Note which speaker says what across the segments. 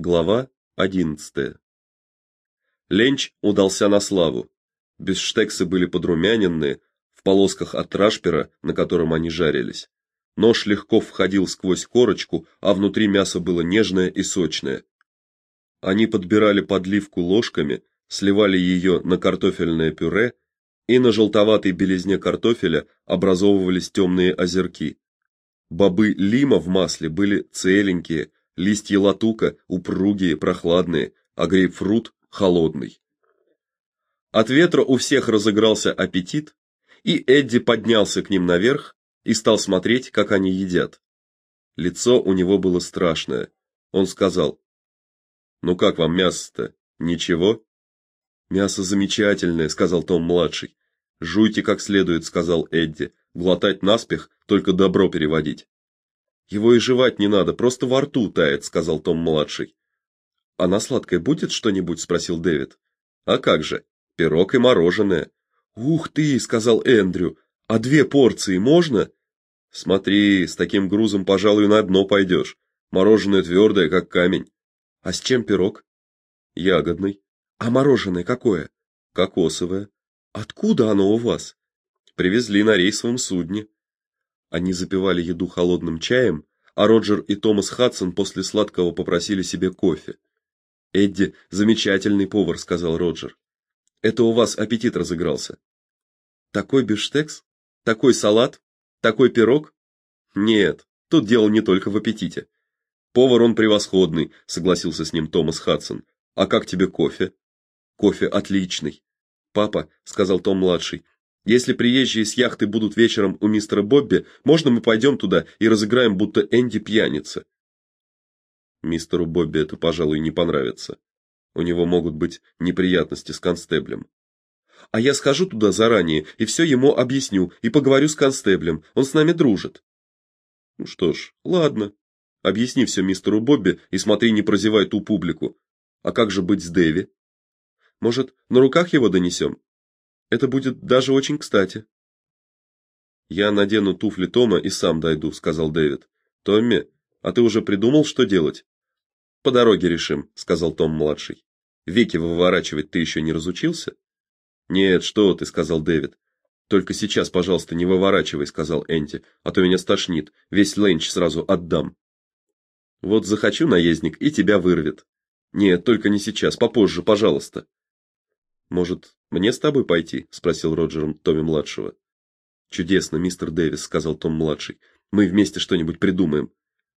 Speaker 1: Глава 11. Ленч удался на славу. Бифштексы были подрумяненные, в полосках от рашпера, на котором они жарились. Нож легко входил сквозь корочку, а внутри мясо было нежное и сочное. Они подбирали подливку ложками, сливали ее на картофельное пюре, и на желтоватой белизне картофеля образовывались темные озерки. Бобы лима в масле были целенькие, Листья латука упругие, прохладные, а грейпфрут холодный. От ветра у всех разыгрался аппетит, и Эдди поднялся к ним наверх и стал смотреть, как они едят. Лицо у него было страшное. Он сказал: "Ну как вам мясо-то? Ничего?" "Мясо замечательное", сказал Том младший. "Жуйте как следует", сказал Эдди. "Глотать наспех, только добро переводить". Его и жевать не надо, просто во рту тает, сказал Том младший. А на сладкое будет что-нибудь, спросил Дэвид. А как же? Пирог и мороженое. Ух ты, сказал Эндрю. А две порции можно? Смотри, с таким грузом, пожалуй, на дно пойдешь. Мороженое твердое, как камень. А с чем пирог? Ягодный. А мороженое какое? Кокосовое. Откуда оно у вас? Привезли на рейсовом судне. Они запивали еду холодным чаем, а Роджер и Томас Хадсон после сладкого попросили себе кофе. Эдди замечательный повар, сказал Роджер. Это у вас аппетит разыгрался. Такой бифштекс, такой салат, такой пирог? Нет, тут дело не только в аппетите. Повар он превосходный, согласился с ним Томас Хадсон. А как тебе кофе? Кофе отличный. Папа, сказал Том младший. Если приезжие с яхты будут вечером у мистера Бобби, можно мы пойдем туда и разыграем, будто Энди пьяница. Мистеру Бобби это, пожалуй, не понравится. У него могут быть неприятности с констеблем. А я схожу туда заранее и все ему объясню и поговорю с констеблем. Он с нами дружит. Ну что ж, ладно. Объясни все мистеру Бобби и смотри, не прозевай ту публику. А как же быть с Дэви? Может, на руках его донесем?» Это будет даже очень кстати. Я надену туфли Тома и сам дойду, сказал Дэвид. Томми, а ты уже придумал, что делать? По дороге решим, сказал Том младший. Веки выворачивать ты еще не разучился? Нет, что ты, сказал Дэвид. Только сейчас, пожалуйста, не выворачивай, сказал Энти, а то меня стошнит. Весь ленч сразу отдам. Вот захочу наездник и тебя вырвет. Нет, только не сейчас, попозже, пожалуйста. Может, мне с тобой пойти, спросил Роджер Томми младшего. Чудесно, мистер Дэвис, сказал Том младший. Мы вместе что-нибудь придумаем.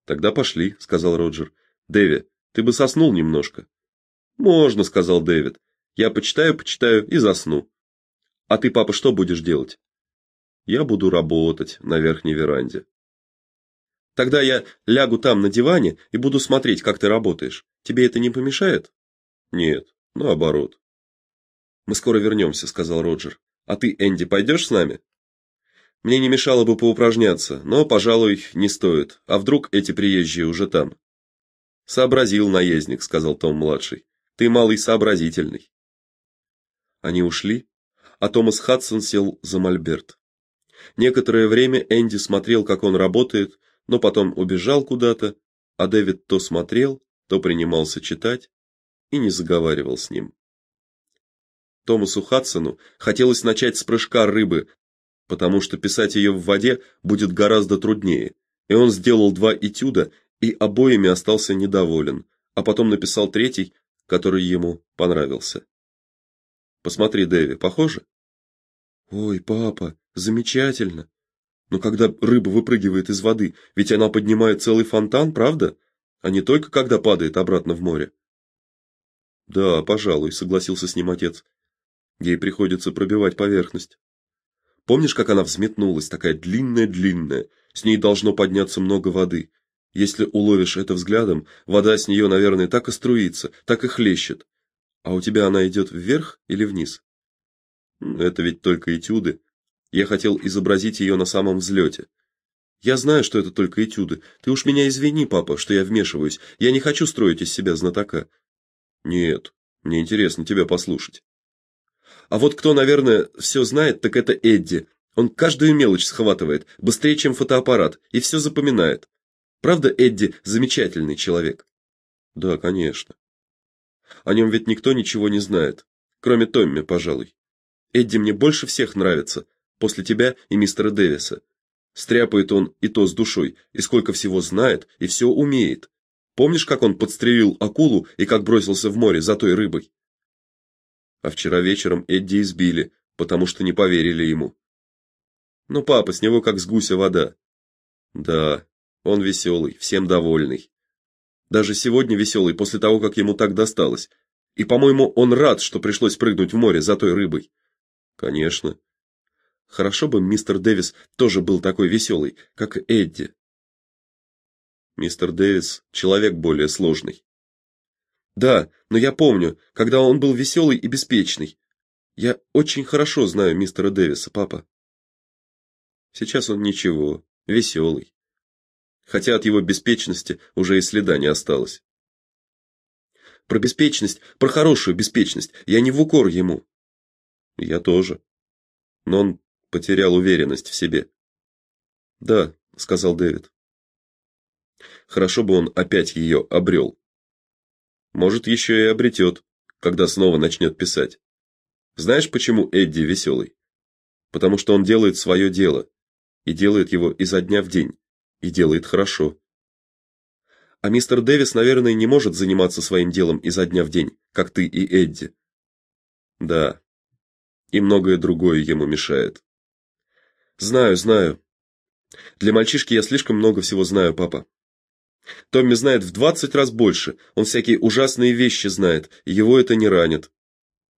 Speaker 1: Тогда пошли, сказал Роджер. Дэви, ты бы соснул немножко. Можно, сказал Дэвид. Я почитаю, почитаю и засну. А ты, папа, что будешь делать? Я буду работать на верхней веранде. Тогда я лягу там на диване и буду смотреть, как ты работаешь. Тебе это не помешает? Нет, наоборот. Мы скоро вернемся», — сказал Роджер. А ты, Энди, пойдешь с нами? Мне не мешало бы поупражняться, но, пожалуй, не стоит. А вдруг эти приезжие уже там? Сообразил наездник, сказал Том младший. Ты малый сообразительный. Они ушли, а Томас Хадсон сел за мольберт. Некоторое время Энди смотрел, как он работает, но потом убежал куда-то, а Дэвид то смотрел, то принимался читать и не заговаривал с ним. Томасу Хадсону хотелось начать с прыжка рыбы, потому что писать ее в воде будет гораздо труднее. И он сделал два этюда и обоими остался недоволен, а потом написал третий, который ему понравился. Посмотри, Дэви, похоже? Ой, папа, замечательно. Но когда рыба выпрыгивает из воды, ведь она поднимает целый фонтан, правда? А не только когда падает обратно в море. Да, пожалуй, согласился с ним отец. Ей приходится пробивать поверхность. Помнишь, как она взметнулась, такая длинная-длинная? С ней должно подняться много воды. Если уловишь это взглядом, вода с нее, наверное, так и струится, так и хлещет. А у тебя она идет вверх или вниз? Это ведь только этюды. Я хотел изобразить ее на самом взлете. Я знаю, что это только этюды. Ты уж меня извини, папа, что я вмешиваюсь. Я не хочу строить из себя знатока. Нет, мне интересно тебя послушать. А вот кто, наверное, все знает, так это Эдди. Он каждую мелочь схватывает, быстрее, чем фотоаппарат, и все запоминает. Правда, Эдди замечательный человек. Да, конечно. О нем ведь никто ничего не знает, кроме Томми, пожалуй. Эдди мне больше всех нравится, после тебя и мистера Дэвиса. Стряпает он и то с душой, и сколько всего знает, и все умеет. Помнишь, как он подстрелил акулу и как бросился в море за той рыбой? А вчера вечером Эдди избили, потому что не поверили ему. Ну, папа, с него как с гуся вода. Да, он веселый, всем довольный. Даже сегодня веселый после того, как ему так досталось. И, по-моему, он рад, что пришлось прыгнуть в море за той рыбой. Конечно. Хорошо бы мистер Дэвис тоже был такой веселый, как Эдди. Мистер Дэвис человек более сложный. Да, но я помню, когда он был веселый и беспечный. Я очень хорошо знаю мистера Дэвиса, папа. Сейчас он ничего, веселый хотя от его беспечности уже и следа не осталось. Про беспечность, про хорошую беспечность, я не в укор ему. Я тоже. Но он потерял уверенность в себе. Да, сказал Дэвид. Хорошо бы он опять ее обрел. Может, еще и обретет, когда снова начнет писать. Знаешь, почему Эдди веселый? Потому что он делает свое дело и делает его изо дня в день и делает хорошо. А мистер Дэвис, наверное, не может заниматься своим делом изо дня в день, как ты и Эдди. Да. И многое другое ему мешает. Знаю, знаю. Для мальчишки я слишком много всего знаю, папа. Томми знает в двадцать раз больше. Он всякие ужасные вещи знает, и его это не ранит.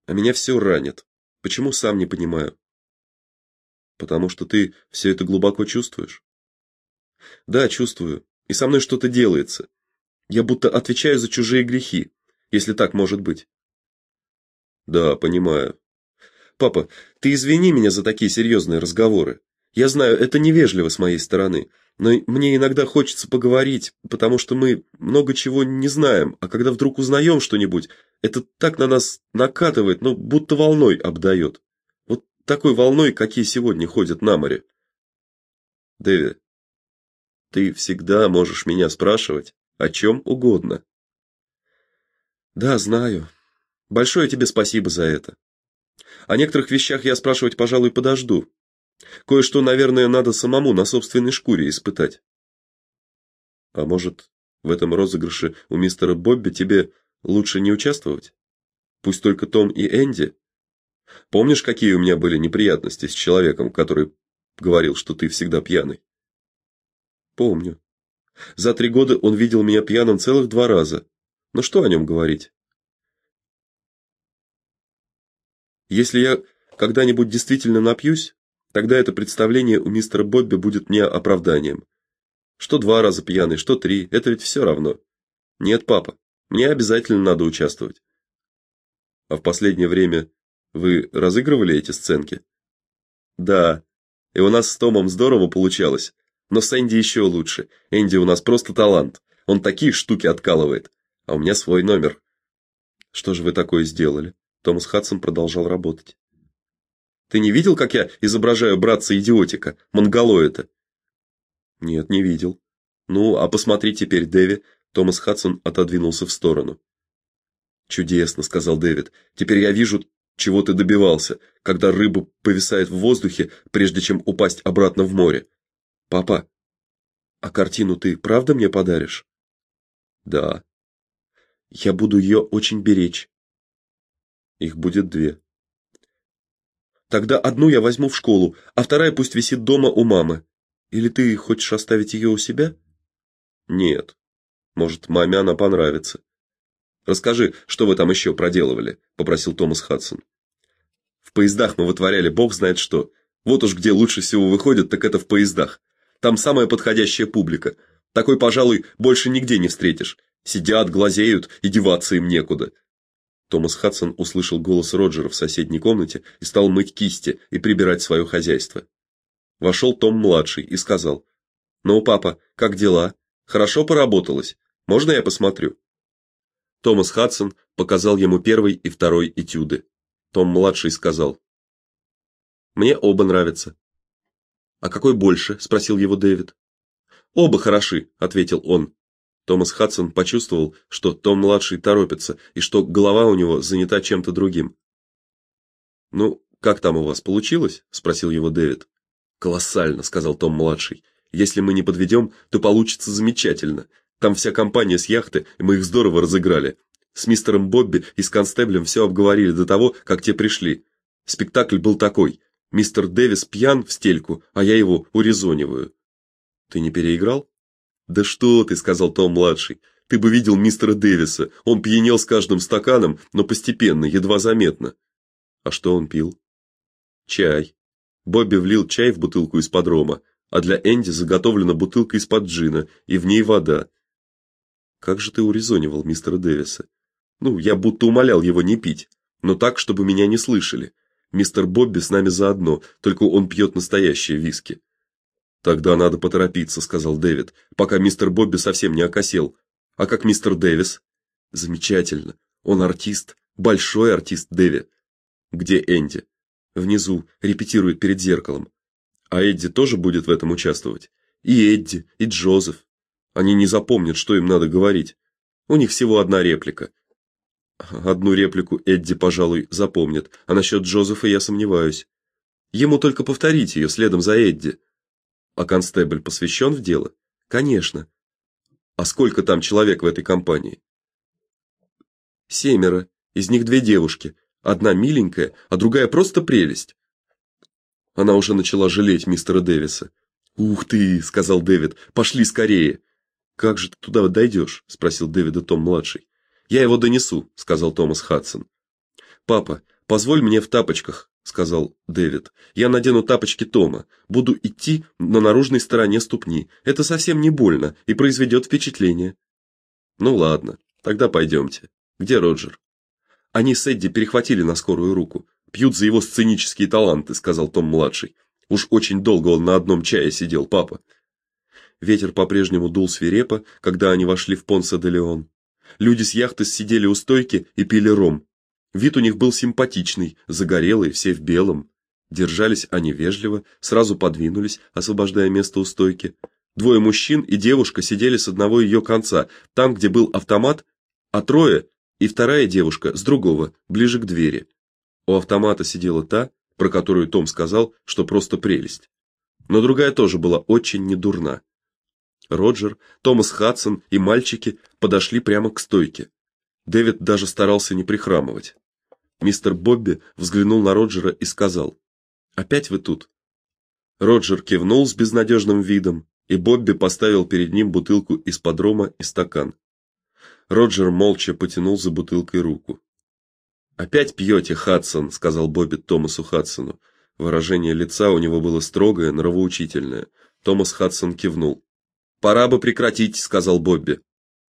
Speaker 1: А меня все ранит. Почему сам не понимаю? Потому что ты все это глубоко чувствуешь. Да, чувствую. И со мной что-то делается. Я будто отвечаю за чужие грехи, если так может быть. Да, понимаю. Папа, ты извини меня за такие серьезные разговоры. Я знаю, это невежливо с моей стороны, но мне иногда хочется поговорить, потому что мы много чего не знаем, а когда вдруг узнаем что-нибудь, это так на нас накатывает, ну, будто волной обдает. Вот такой волной, какие сегодня ходят на море. Дэви, ты всегда можешь меня спрашивать о чем угодно. Да, знаю. Большое тебе спасибо за это. О некоторых вещах я спрашивать, пожалуй, подожду. Кое-что, наверное, надо самому на собственной шкуре испытать. А может, в этом розыгрыше у мистера Бобби тебе лучше не участвовать? Пусть только Том и Энди. Помнишь, какие у меня были неприятности с человеком, который говорил, что ты всегда пьяный? Помню. За три года он видел меня пьяным целых два раза. Но что о нем говорить? Если я когда-нибудь действительно напьюсь, тогда это представление у мистера Бобби будет мне оправданием. Что два раза пьяный, что три это ведь все равно. Нет, папа, мне обязательно надо участвовать. А в последнее время вы разыгрывали эти сценки? Да. И у нас с Томом здорово получалось. Но с Энди еще лучше. Энди у нас просто талант. Он такие штуки откалывает. А у меня свой номер. Что же вы такое сделали? Томас Хадсон продолжал работать. Ты не видел, как я изображаю братца-идиотика, монголоида? Нет, не видел. Ну, а посмотри теперь, Дэви. Томас Хадсон отодвинулся в сторону. Чудесно, сказал Дэвид. Теперь я вижу, чего ты добивался, когда рыба повисает в воздухе, прежде чем упасть обратно в море. Папа, а картину ты правда мне подаришь? Да. Я буду ее очень беречь. Их будет две. Тогда одну я возьму в школу, а вторая пусть висит дома у мамы. Или ты хочешь оставить ее у себя? Нет. Может, маме она понравится. Расскажи, что вы там еще проделывали, попросил Томас Хадсон. В поездах мы вытворяли бог знает что. Вот уж где лучше всего выходит, так это в поездах. Там самая подходящая публика. Такой, пожалуй, больше нигде не встретишь. Сидят, глазеют, и деваться им некуда. Томас Хадсон услышал голос Роджера в соседней комнате и стал мыть кисти и прибирать свое хозяйство. Вошел Том младший и сказал: "Ну, папа, как дела? Хорошо поработалось. Можно я посмотрю?" Томас Хадсон показал ему первый и второй этюды. Том младший сказал: "Мне оба нравятся. А какой больше? спросил его Дэвид. Оба хороши, ответил он. Томас Хадсон почувствовал, что Том младший торопится и что голова у него занята чем-то другим. Ну, как там у вас получилось? спросил его Дэвид. Колоссально, сказал Том младший. Если мы не подведем, то получится замечательно. Там вся компания с яхты, и мы их здорово разыграли. С мистером Бобби и с констеблем все обговорили до того, как те пришли. Спектакль был такой: мистер Дэвис пьян в стельку, а я его урезониваю. Ты не переиграл? Да что ты, сказал Том младший. Ты бы видел мистера Дэвиса. Он пьянел с каждым стаканом, но постепенно, едва заметно. А что он пил? Чай. Бобби влил чай в бутылку из-под рома, а для Энди заготовлена бутылка из-под джина, и в ней вода. Как же ты урезонивал мистера Дэвиса? Ну, я будто умолял его не пить, но так, чтобы меня не слышали. Мистер Бобби с нами заодно, только он пьет настоящие виски. Тогда надо поторопиться, сказал Дэвид, пока мистер Бобби совсем не окосел. А как мистер Дэвис? Замечательно. Он артист, большой артист Дэви. Где Энди? Внизу, репетирует перед зеркалом. А Эдди тоже будет в этом участвовать. И Эдди, и Джозеф. Они не запомнят, что им надо говорить. У них всего одна реплика. Одну реплику Эдди, пожалуй, запомнит, а насчет Джозефа я сомневаюсь. Ему только повторить ее следом за Эдди. А констебль посвящен в дело? Конечно. А сколько там человек в этой компании? Семеро. Из них две девушки. Одна миленькая, а другая просто прелесть. Она уже начала жалеть мистера Дэвиса. "Ух ты", сказал Дэвид. "Пошли скорее". "Как же ты туда дойдешь?» – спросил Дэвида Том младший. "Я его донесу", сказал Томас Хадсон. "Папа, позволь мне в тапочках", сказал Дэвид. "Я надену тапочки Тома, буду идти на наружной стороне ступни. Это совсем не больно и произведет впечатление". "Ну ладно, тогда пойдемте. Где Роджер?" Они с Эдди перехватили на скорую руку. Пьют за его сценические таланты, сказал Том младший. Уж очень долго он на одном чае сидел, папа. Ветер по-прежнему дул свирепо, когда они вошли в Понса де Леон. Люди с яхты сидели у стойки и пили ром. Вид у них был симпатичный, загорелый, все в белом. Держались они вежливо, сразу подвинулись, освобождая место у стойки. Двое мужчин и девушка сидели с одного ее конца, там, где был автомат, а трое и вторая девушка с другого, ближе к двери. У автомата сидела та, про которую Том сказал, что просто прелесть. Но другая тоже была очень недурна. Роджер, Томас Хадсон и мальчики подошли прямо к стойке. Дэвид даже старался не прихрамывать. Мистер Бобби взглянул на Роджера и сказал: "Опять вы тут?" Роджер кивнул с безнадежным видом, и Бобби поставил перед ним бутылку из подрома и стакан. Роджер молча потянул за бутылкой руку. Опять пьете, Хадсон, сказал Бобби Томасу Хадсону. Выражение лица у него было строгое, нравоучительное. Томас Хадсон кивнул. Пора бы прекратить, сказал Бобби.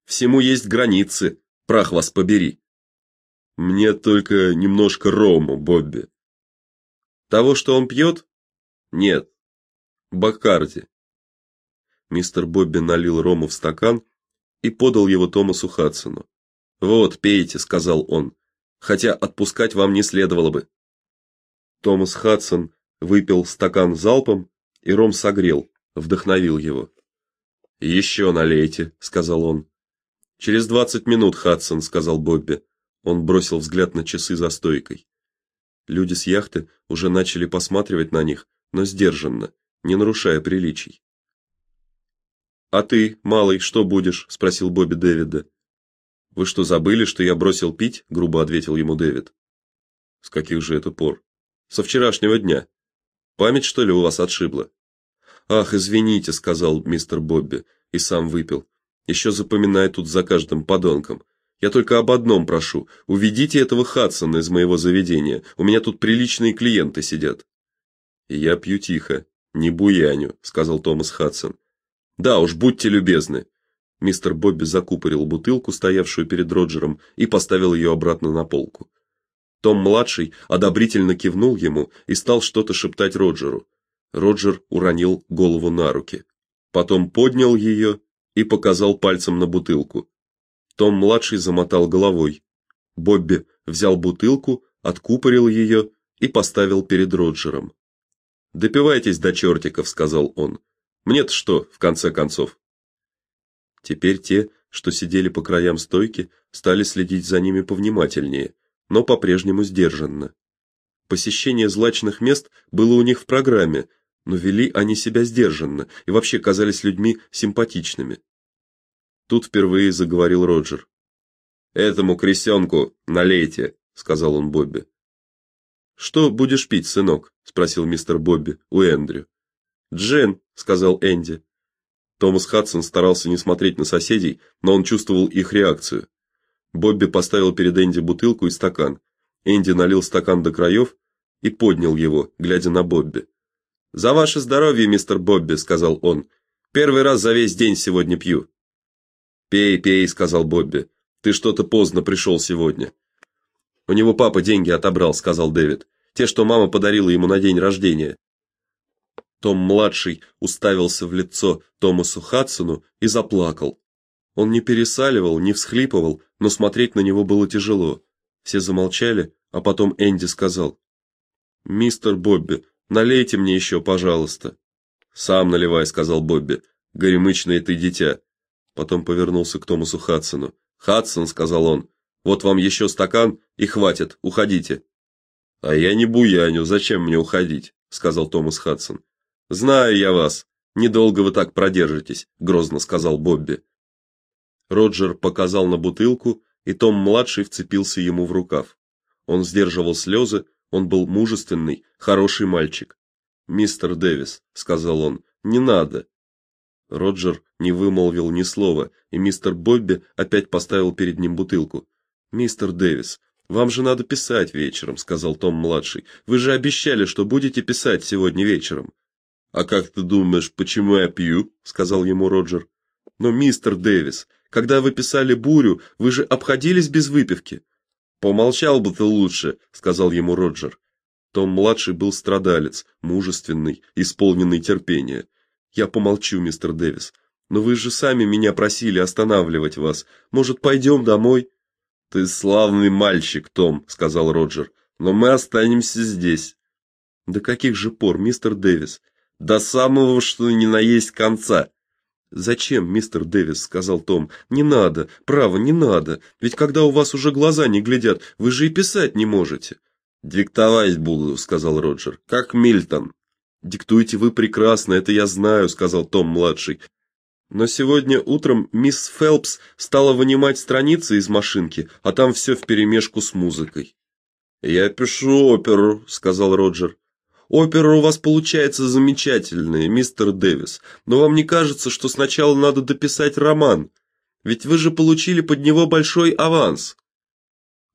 Speaker 1: Всему есть границы. Прах вас побери. Мне только немножко рому, Бобби. Того, что он пьет? Нет. Бакарди. Мистер Бобби налил рому в стакан и подал его Томасу Хадсону. "Вот, пейте", сказал он. "Хотя отпускать вам не следовало бы". Томас Хадсон выпил стакан залпом, и ром согрел, вдохновил его. «Еще налейте", сказал он. Через двадцать минут, Хадсон, сказал Бобби. Он бросил взгляд на часы за стойкой. Люди с яхты уже начали посматривать на них, но сдержанно, не нарушая приличий. А ты, малый, что будешь? спросил Бобби Дэвида. Вы что, забыли, что я бросил пить? грубо ответил ему Дэвид. С каких же это пор? Со вчерашнего дня. Память что ли у вас отшибла? Ах, извините, сказал мистер Бобби и сам выпил. Еще запоминай тут за каждым подонком. Я только об одном прошу: уведите этого Хадсона из моего заведения. У меня тут приличные клиенты сидят. Я пью тихо, не буяню, сказал Томас Хадсон. Да уж, будьте любезны. Мистер Бобби закупорил бутылку, стоявшую перед Роджером, и поставил ее обратно на полку. Том младший одобрительно кивнул ему и стал что-то шептать Роджеру. Роджер уронил голову на руки, потом поднял ее и показал пальцем на бутылку. Том младший замотал головой. Бобби взял бутылку, откупорил ее и поставил перед Роджером. "Допивайтесь до чертиков», — сказал он. Мне-то что, в конце концов? Теперь те, что сидели по краям стойки, стали следить за ними повнимательнее, но по-прежнему сдержанно. Посещение злачных мест было у них в программе, но вели они себя сдержанно и вообще казались людьми симпатичными. Тут впервые заговорил Роджер. Этому крестенку налейте, сказал он Бобби. Что будешь пить, сынок? спросил мистер Бобби у Эндрю. Джен, сказал Энди. Томас Хадсон старался не смотреть на соседей, но он чувствовал их реакцию. Бобби поставил перед Энди бутылку и стакан. Энди налил стакан до краев и поднял его, глядя на Бобби. "За ваше здоровье, мистер Бобби", сказал он. "Первый раз за весь день сегодня пью". "Пей, пей", сказал Бобби. "Ты что-то поздно пришел сегодня". "У него папа деньги отобрал", сказал Дэвид. "Те, что мама подарила ему на день рождения". Том младший уставился в лицо Томасу Хадсону и заплакал. Он не пересаливал, не всхлипывал, но смотреть на него было тяжело. Все замолчали, а потом Энди сказал: "Мистер Бобби, налейте мне еще, пожалуйста". "Сам наливай", сказал Бобби. "Горемычное ты дитя". Потом повернулся к Томасу Хадсону. "Хадсон", сказал он. "Вот вам еще стакан и хватит, уходите". "А я не буяню, зачем мне уходить?" сказал Томас Хадсон. "Знаю я вас. Недолго вы так продержитесь", грозно сказал Бобби. Роджер показал на бутылку, и Том младший вцепился ему в рукав. Он сдерживал слезы, он был мужественный, хороший мальчик. "Мистер Дэвис", сказал он. "Не надо". Роджер не вымолвил ни слова, и мистер Бобби опять поставил перед ним бутылку. "Мистер Дэвис, вам же надо писать вечером", сказал Том младший. "Вы же обещали, что будете писать сегодня вечером". "А как ты думаешь, почему я пью?" сказал ему Роджер. "Но мистер Дэвис, когда вы писали бурю, вы же обходились без выпивки. Помолчал бы ты лучше, сказал ему Роджер. Том младший был страдалец, мужественный, исполненный терпения. Я помолчу, мистер Дэвис. Но вы же сами меня просили останавливать вас. Может, пойдем домой? Ты славный мальчик, Том, сказал Роджер. Но мы останемся здесь. До каких же пор, мистер Дэвис? До самого, что ни на есть конца. Зачем, мистер Дэвис, сказал Том. Не надо, право, не надо. Ведь когда у вас уже глаза не глядят, вы же и писать не можете. Диктовать буду, сказал Роджер. Как Мильтон. Диктуете вы прекрасно, это я знаю, сказал Том младший. Но сегодня утром мисс Фелпс стала вынимать страницы из машинки, а там все вперемешку с музыкой. Я пишу оперу, сказал Роджер. Опера у вас получается замечательная, мистер Дэвис. Но вам не кажется, что сначала надо дописать роман? Ведь вы же получили под него большой аванс.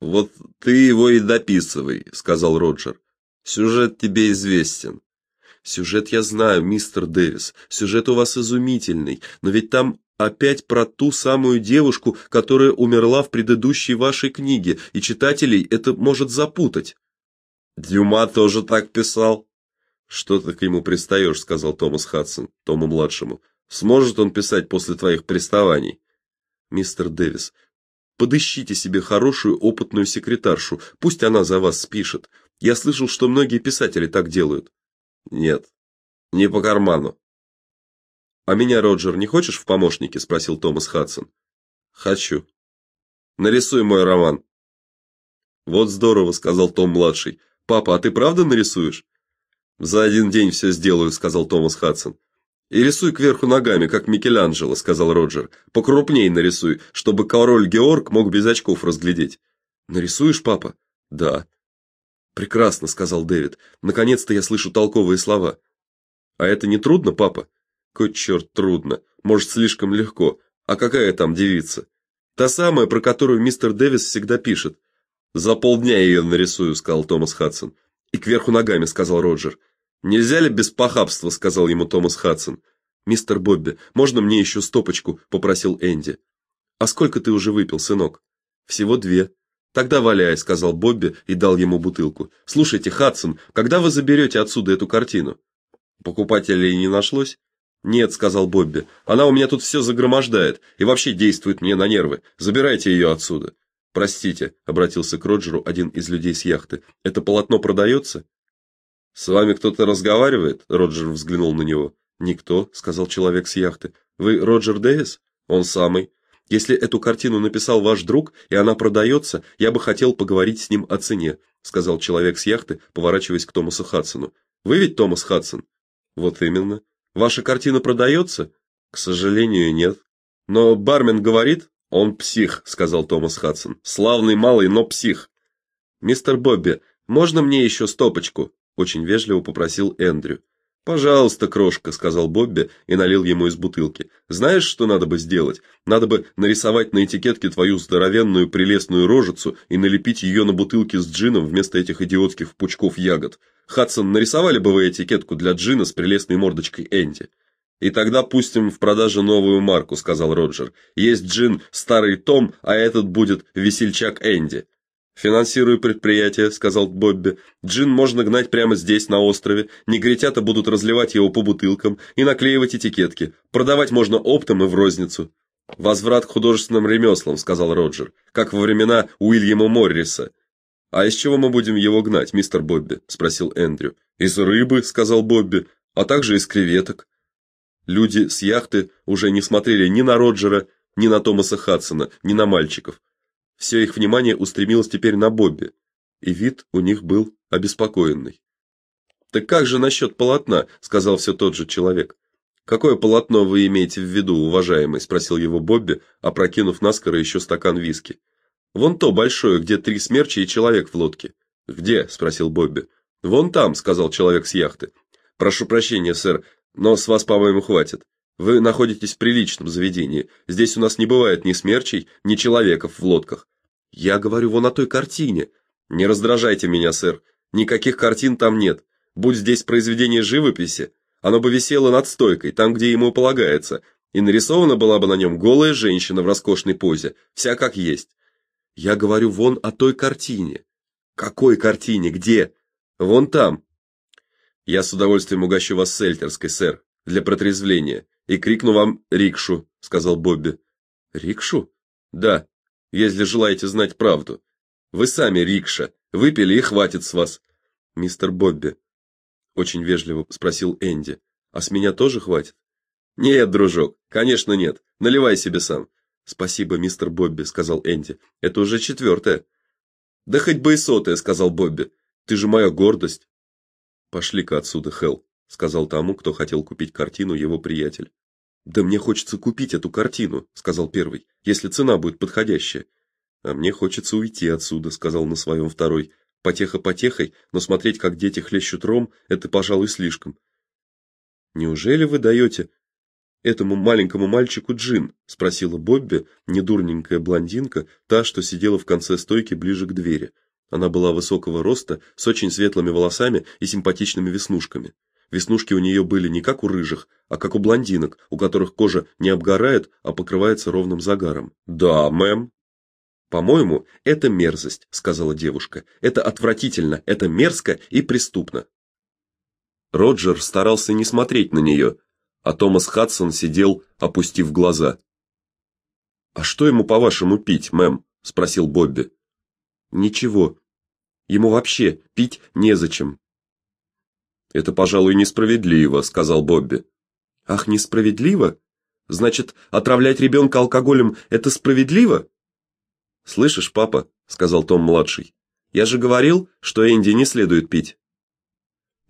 Speaker 1: Вот ты его и дописывай, сказал Роджер. Сюжет тебе известен. Сюжет я знаю, мистер Дэвис. Сюжет у вас изумительный, но ведь там опять про ту самую девушку, которая умерла в предыдущей вашей книге, и читателей это может запутать. Дюма тоже так писал. Что ты к нему пристаешь?» — сказал Томас Хадсон Тому младшему. Сможет он писать после твоих приставаний? Мистер Дэвис, подыщите себе хорошую опытную секретаршу, пусть она за вас спишет. Я слышал, что многие писатели так делают. Нет. Не по карману. А меня, Роджер, не хочешь в помощники, спросил Томас Хадсон. Хочу. Нарисуй мой роман. Вот здорово, сказал Том младший. Папа, а ты правда нарисуешь? За один день все сделаю, сказал Томас Хадсон. И рисуй кверху ногами, как Микеланджело, сказал Роджер. Покрупней нарисуй, чтобы король Георг мог без очков разглядеть. Нарисуешь, папа? Да. Прекрасно, сказал Дэвид. Наконец-то я слышу толковые слова. А это не трудно, папа? Кой черт трудно. Может, слишком легко. А какая там девица? Та самая, про которую мистер Дэвис всегда пишет. За полдня ее нарисую, сказал Томас Хадсон. И кверху ногами, сказал Роджер. Нельзя ли без похабства, сказал ему Томас Хадсон. Мистер Бобби, можно мне еще стопочку, попросил Энди. А сколько ты уже выпил, сынок? Всего две. Тогда валяй, сказал Бобби и дал ему бутылку. Слушайте, Хадсон, когда вы заберете отсюда эту картину? Покупателей не нашлось? Нет, сказал Бобби. Она у меня тут все загромождает и вообще действует мне на нервы. Забирайте ее отсюда. Простите, обратился к Роджеру один из людей с яхты. Это полотно продается?» С вами кто-то разговаривает? Роджер взглянул на него. Никто, сказал человек с яхты. Вы Роджер Дэвис? Он самый. Если эту картину написал ваш друг, и она продается, я бы хотел поговорить с ним о цене, сказал человек с яхты, поворачиваясь к Томасу Хадсону. Вы ведь Томас Хадсон? Вот именно. Ваша картина продается?» «К сожалению, нет. Но бармен говорит, он псих, сказал Томас Хадсон. Славный малый, но псих. Мистер Бобби, можно мне еще стопочку? очень вежливо попросил Эндрю. Пожалуйста, крошка, сказал Бобби и налил ему из бутылки. Знаешь, что надо бы сделать? Надо бы нарисовать на этикетке твою здоровенную прелестную рожицу и налепить ее на бутылке с джином вместо этих идиотских пучков ягод. Хадсон, нарисовали бы вы этикетку для джина с прелестной мордочкой Энди? И тогда пустим в продажу новую марку, сказал Роджер. Есть джин Старый Том, а этот будет весельчак Энди. Финансирую предприятие, сказал Бобби. Джин можно гнать прямо здесь на острове. Негритята будут разливать его по бутылкам и наклеивать этикетки. Продавать можно оптом и в розницу. Возврат к художественным ремеслам, сказал Роджер, как во времена Уильяма Морриса. А из чего мы будем его гнать, мистер Бобби? спросил Эндрю. Из рыбы, сказал Бобби, а также из креветок. Люди с яхты уже не смотрели ни на Роджера, ни на Томаса Хадсона, ни на мальчиков. Все их внимание устремилось теперь на Бобби, и вид у них был обеспокоенный. Так как же насчет полотна, сказал все тот же человек. Какое полотно вы имеете в виду, уважаемый, спросил его Бобби, опрокинув наскоро еще стакан виски. Вон то большое, где три смерча и человек в лодке. Где? спросил Бобби. Вон там, сказал человек с яхты. Прошу прощения, сэр, но с вас, по-моему, хватит. Вы находитесь в приличном заведении. Здесь у нас не бывает ни смерчей, ни человеков в лодках. Я говорю вон о той картине. Не раздражайте меня, сэр. Никаких картин там нет. Будь здесь произведение живописи, оно бы висело над стойкой, там, где ему полагается, и нарисована была бы на нем голая женщина в роскошной позе, вся как есть. Я говорю вон о той картине. Какой картине? Где? Вон там. Я с удовольствием угощу вас сельтерской, сэр, для протрезвления и крикну вам рикшу, сказал Бобби. Рикшу? Да, если желаете знать правду. Вы сами рикша, выпили и хватит с вас. Мистер Бобби очень вежливо спросил Энди. А с меня тоже хватит? Нет, дружок, конечно, нет. Наливай себе сам. Спасибо, мистер Бобби, сказал Энди. Это уже четвертое». Да хоть бы и сотое, сказал Бобби. Ты же моя гордость. Пошли-ка отсюда, Хел, сказал тому, кто хотел купить картину его приятель. Да мне хочется купить эту картину, сказал первый, если цена будет подходящая. А мне хочется уйти отсюда, сказал на своем второй. Потеха потехой, но смотреть, как дети хлещут ром это, пожалуй, слишком. Неужели вы даете этому маленькому мальчику джин, спросила Бобби, недурненькая блондинка, та, что сидела в конце стойки ближе к двери. Она была высокого роста, с очень светлыми волосами и симпатичными веснушками. Веснушки у нее были не как у рыжих, а как у блондинок, у которых кожа не обгорает, а покрывается ровным загаром. "Да, мэм". "По-моему, это мерзость", сказала девушка. "Это отвратительно, это мерзко и преступно". Роджер старался не смотреть на нее, а Томас Хадсон сидел, опустив глаза. "А что ему, по-вашему, пить, мэм?" спросил Бобби. "Ничего. Ему вообще пить незачем. Это, пожалуй, несправедливо, сказал Бобби. Ах, несправедливо? Значит, отравлять ребенка алкоголем это справедливо? Слышишь, папа, сказал Том младший. Я же говорил, что Энди не следует пить.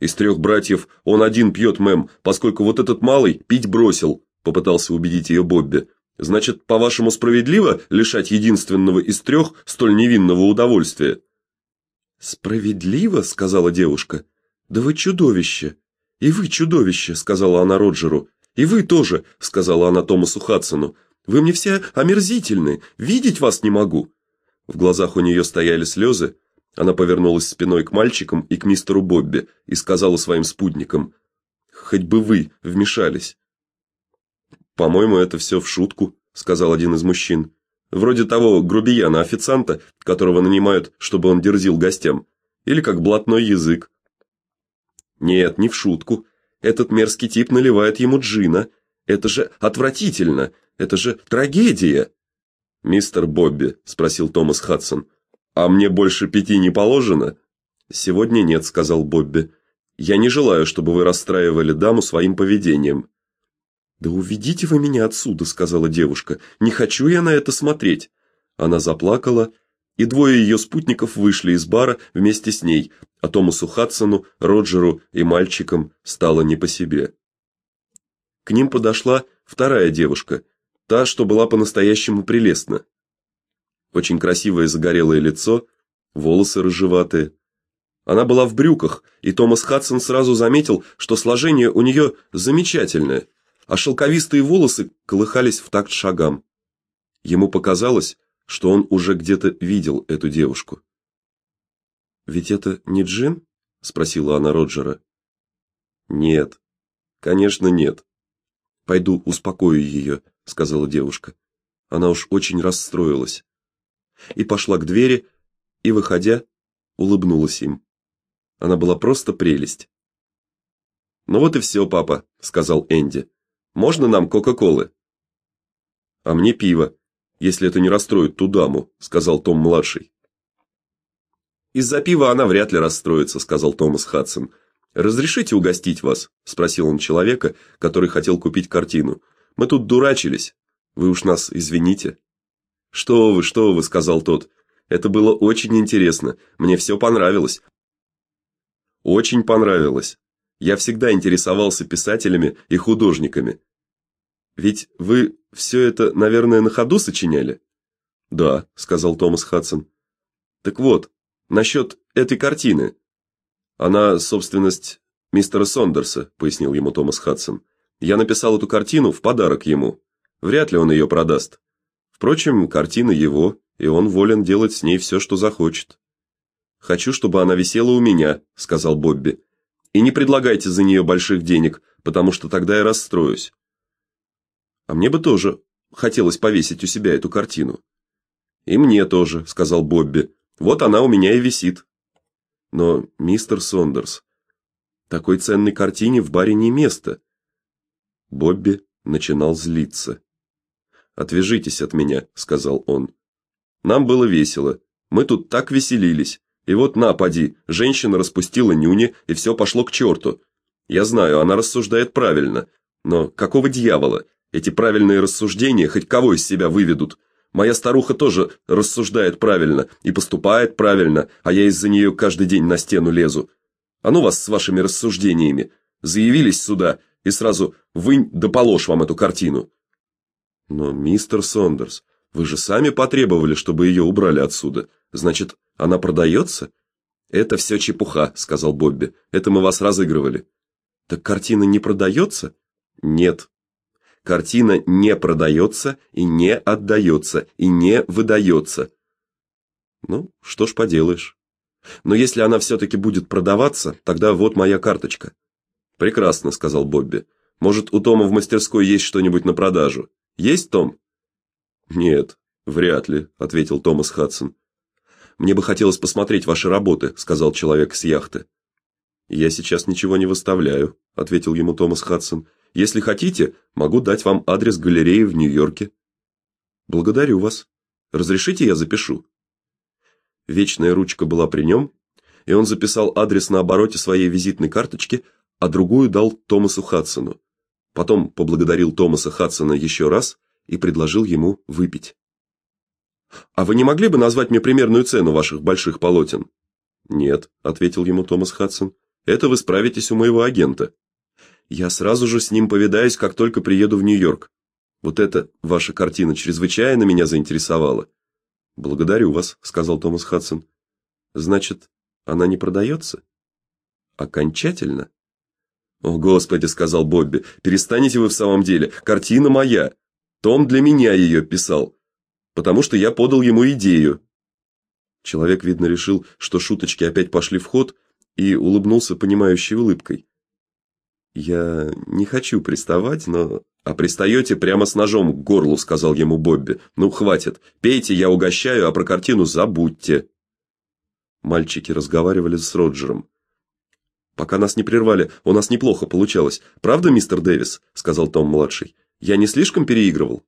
Speaker 1: Из трех братьев он один пьет, мэм, поскольку вот этот малый пить бросил, попытался убедить ее Бобби. Значит, по-вашему, справедливо лишать единственного из трех столь невинного удовольствия? Справедливо, сказала девушка. Да вы чудовище. И вы чудовище, сказала она Роджеру. И вы тоже, сказала она Томасу Хадсону. Вы мне все омерзительны, видеть вас не могу. В глазах у нее стояли слезы. Она повернулась спиной к мальчикам и к мистеру Бобби и сказала своим спутникам: "Хоть бы вы вмешались". "По-моему, это все в шутку", сказал один из мужчин. "Вроде того грубияна-официанта, которого нанимают, чтобы он дерзил гостям, или как блатной язык. Нет, не в шутку. Этот мерзкий тип наливает ему джина. Это же отвратительно. Это же трагедия. Мистер Бобби, спросил Томас Хадсон. А мне больше пяти не положено? Сегодня нет, сказал Бобби. Я не желаю, чтобы вы расстраивали даму своим поведением. Да уведите вы меня отсюда, сказала девушка. Не хочу я на это смотреть. Она заплакала, и двое ее спутников вышли из бара вместе с ней, а Томасу Хадсону, Роджеру и мальчикам стало не по себе. К ним подошла вторая девушка, та, что была по-настоящему прелестна. Очень красивое загорелое лицо, волосы рыжеватые. Она была в брюках, и Томас Хадсон сразу заметил, что сложение у нее замечательное, а шелковистые волосы колыхались в такт шагам. Ему показалось, что он уже где-то видел эту девушку. Ведь это не Джин? спросила она Роджера. Нет. Конечно, нет. Пойду успокою ее», – сказала девушка. Она уж очень расстроилась. И пошла к двери, и выходя, улыбнулась им. Она была просто прелесть. Ну вот и все, папа, сказал Энди. Можно нам кока-колы? А мне пиво, если это не расстроит ту даму, сказал Том младший. Из-за пива она вряд ли расстроится, сказал Томас Хадсон. Разрешите угостить вас, спросил он человека, который хотел купить картину. Мы тут дурачились. Вы уж нас извините. Что вы, что вы, сказал тот. Это было очень интересно. Мне все понравилось. Очень понравилось. Я всегда интересовался писателями и художниками. Ведь вы все это, наверное, на ходу сочиняли? Да, сказал Томас Хадсон. Так вот, насчет этой картины. Она собственность мистера Сондерса, пояснил ему Томас Хадсон. Я написал эту картину в подарок ему. Вряд ли он ее продаст. Впрочем, картина его, и он волен делать с ней все, что захочет. Хочу, чтобы она висела у меня, сказал Бобби. И не предлагайте за нее больших денег, потому что тогда я расстроюсь. А мне бы тоже хотелось повесить у себя эту картину. И мне тоже, сказал Бобби. Вот она у меня и висит. Но, мистер Сондерс, такой ценной картине в баре не место. Бобби начинал злиться. Отвяжитесь от меня, сказал он. Нам было весело. Мы тут так веселились. И вот на, поди, женщина распустила нюни, и все пошло к черту. Я знаю, она рассуждает правильно, но какого дьявола? Эти правильные рассуждения хоть кого из себя выведут? Моя старуха тоже рассуждает правильно и поступает правильно, а я из-за нее каждый день на стену лезу. А ну вас с вашими рассуждениями. Заявились сюда и сразу вынь да положь вам эту картину. Но мистер Сондерс, вы же сами потребовали, чтобы ее убрали отсюда. Значит, она продается?» Это все чепуха, сказал Бобби. Это мы вас разыгрывали. Так картина не продается?» Нет. Картина не продается и не отдается и не выдается. Ну, что ж поделаешь. Но если она все таки будет продаваться, тогда вот моя карточка. Прекрасно, сказал Бобби. Может, у Тома в мастерской есть что-нибудь на продажу? Есть, Том? Нет, вряд ли, ответил Томас Хадсон. Мне бы хотелось посмотреть ваши работы, сказал человек с яхты. Я сейчас ничего не выставляю, ответил ему Томас Хадсон. Если хотите, могу дать вам адрес галереи в Нью-Йорке. Благодарю вас. Разрешите я запишу? Вечная ручка была при нем, и он записал адрес на обороте своей визитной карточки, а другую дал Томасу Хадсону. Потом поблагодарил Томаса Хадсона еще раз и предложил ему выпить. А вы не могли бы назвать мне примерную цену ваших больших полотен? Нет, ответил ему Томас Хадсон. Это вы справитесь у моего агента. Я сразу же с ним повидаюсь, как только приеду в Нью-Йорк. Вот эта ваша картина чрезвычайно меня заинтересовала. Благодарю вас, сказал Томас Хадсон. Значит, она не продается?» Окончательно? О, господи, сказал Бобби. Перестанете вы в самом деле. Картина моя. Том для меня ее писал, потому что я подал ему идею. Человек, видно, решил, что шуточки опять пошли в ход, и улыбнулся понимающей улыбкой. Я не хочу приставать, но а пристаете прямо с ножом к горлу, сказал ему Бобби. Ну хватит. Пейте, я угощаю, а про картину забудьте. Мальчики разговаривали с Роджером. Пока нас не прервали, у нас неплохо получалось. Правда, мистер Дэвис, сказал Том младший. Я не слишком переигрывал.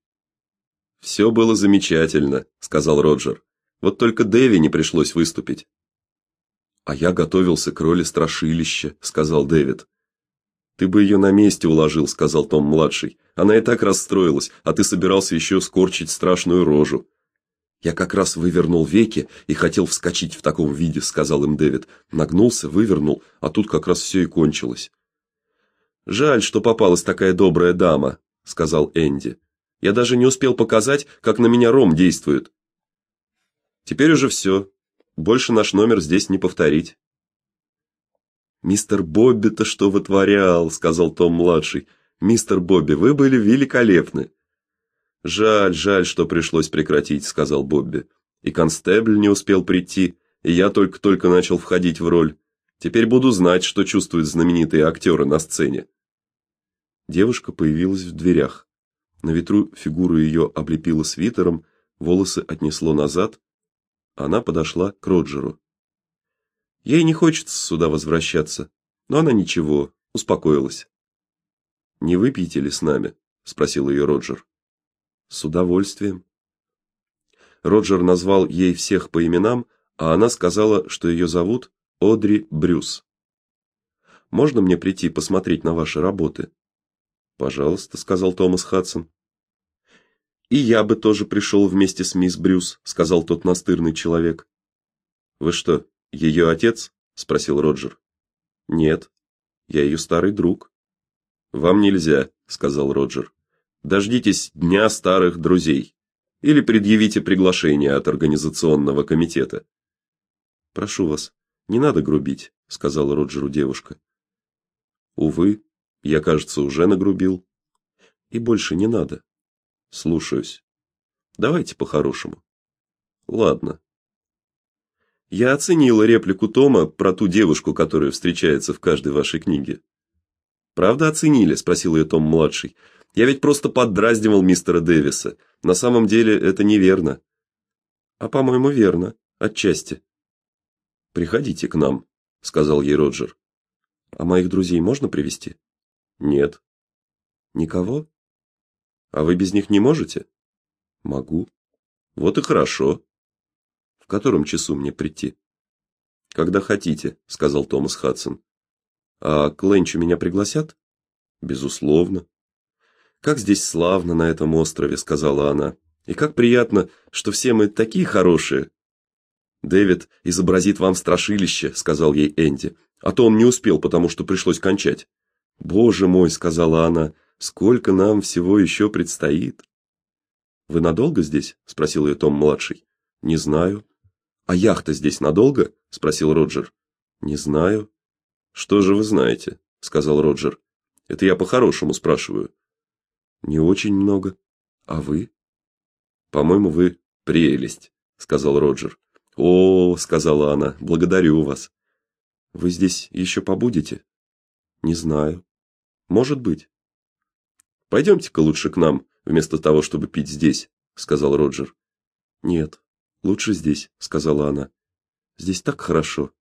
Speaker 1: «Все было замечательно, сказал Роджер. Вот только Дэви не пришлось выступить. А я готовился к роли страшилища, сказал Дэвид. Ты бы ее на месте уложил, сказал Том младший. Она и так расстроилась, а ты собирался еще скорчить страшную рожу. Я как раз вывернул веки и хотел вскочить в таком виде, сказал им Дэвид. Нагнулся, вывернул, а тут как раз все и кончилось. Жаль, что попалась такая добрая дама, сказал Энди. Я даже не успел показать, как на меня ром действует. Теперь уже все. Больше наш номер здесь не повторить. Мистер Бобби-то что вытворял, сказал Том младший. Мистер Бобби, вы были великолепны. Жаль, жаль, что пришлось прекратить, сказал Бобби. И констебль не успел прийти, и я только-только начал входить в роль. Теперь буду знать, что чувствуют знаменитые актеры на сцене. Девушка появилась в дверях. На ветру фигуру ее облепило свитером, волосы отнесло назад. Она подошла к Роджеру. Ей не хочется сюда возвращаться, но она ничего, успокоилась. Не выпьете ли с нами? спросил ее Роджер. С удовольствием. Роджер назвал ей всех по именам, а она сказала, что ее зовут Одри Брюс. Можно мне прийти посмотреть на ваши работы? Пожалуйста, сказал Томас Хадсон. И я бы тоже пришел вместе с мисс Брюс, сказал тот настырный человек. Вы что, ее отец? спросил Роджер. Нет. Я ее старый друг. Вам нельзя, сказал Роджер. Дождитесь дня старых друзей или предъявите приглашение от организационного комитета. Прошу вас, не надо грубить, сказала Роджеру девушка. Увы, я, кажется, уже нагрубил. И больше не надо. Слушаюсь. Давайте по-хорошему. Ладно. Я оценила реплику Тома про ту девушку, которая встречается в каждой вашей книге. Правда оценили, спросил ее Том младший. Я ведь просто поддразнивал мистера Дэвиса. На самом деле это неверно. А по-моему, верно, отчасти. Приходите к нам, сказал ей Роджер. А моих друзей можно привести? Нет. Никого? А вы без них не можете? Могу. Вот и хорошо. Котором часу мне прийти? Когда хотите, сказал Томас Хадсон. А к Ленчу меня пригласят? Безусловно. Как здесь славно на этом острове, сказала она. И как приятно, что все мы такие хорошие. Дэвид изобразит вам страшилище, сказал ей Энди. А то он не успел, потому что пришлось кончать. Боже мой, сказала она. Сколько нам всего еще предстоит. Вы надолго здесь? спросил ее Том младший. Не знаю. А яхта здесь надолго? спросил Роджер. Не знаю. Что же вы знаете? сказал Роджер. Это я по-хорошему спрашиваю. Не очень много. А вы? По-моему, вы прелесть, сказал Роджер. О, сказала она. Благодарю вас. Вы здесь еще побудете? Не знаю. Может быть. пойдемте ка лучше к нам, вместо того, чтобы пить здесь, сказал Роджер. Нет, лучше здесь, сказала она. Здесь так хорошо.